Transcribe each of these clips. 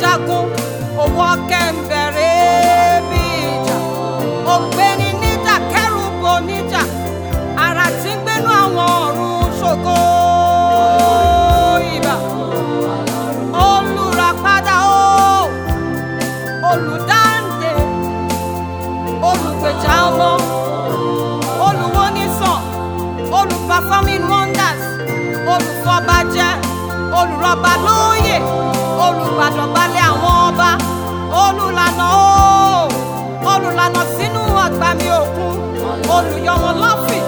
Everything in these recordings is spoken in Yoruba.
jagunjagun òun ọkẹ́ ń bẹ̀rẹ̀ bí ìjà ògbéni níjà kẹrùbù oníjà àrà tí ń gbénú àwọn ọ̀run ṣògo ìbà olùràpadà o olùdáǹdè olùgbèjà ọmọ olùwọ́nisàn olùpàfọ́mìn wonders olùfọbajẹ olùrọ̀bà lóyè olùbàdàn balẹ̀ àwọn ọba olùlànà ooo olùlànà sínú ọ̀gbàmì òkun olùyọ̀wọ̀n lọ́fìn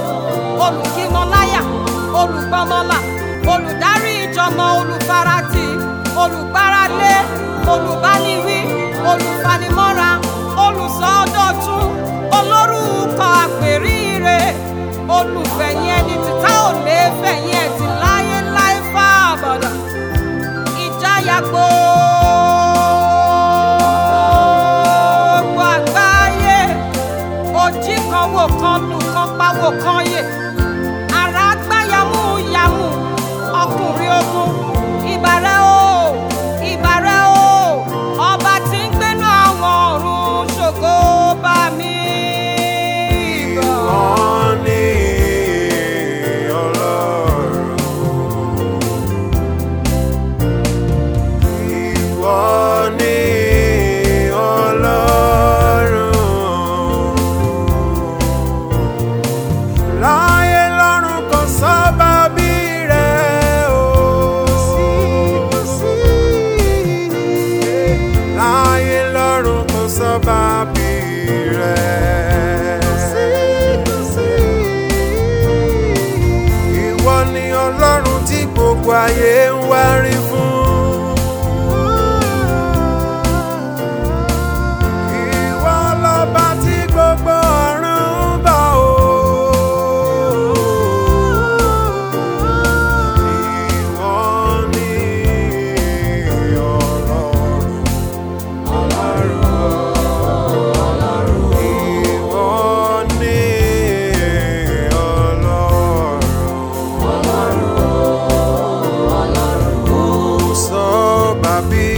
olùkímọláyà olùgbọmọlà olùdarí ìjọmọ olùfarati olùgbáralé olùbániwí olùfanimọ́ra olùsọdọ̀tun olórúkọ àpèrí ire olùfẹ̀yìn ẹni títà ò lè fẹ̀yìn ẹ̀sìn. 耶。gbogbo ayé ń wá fún. be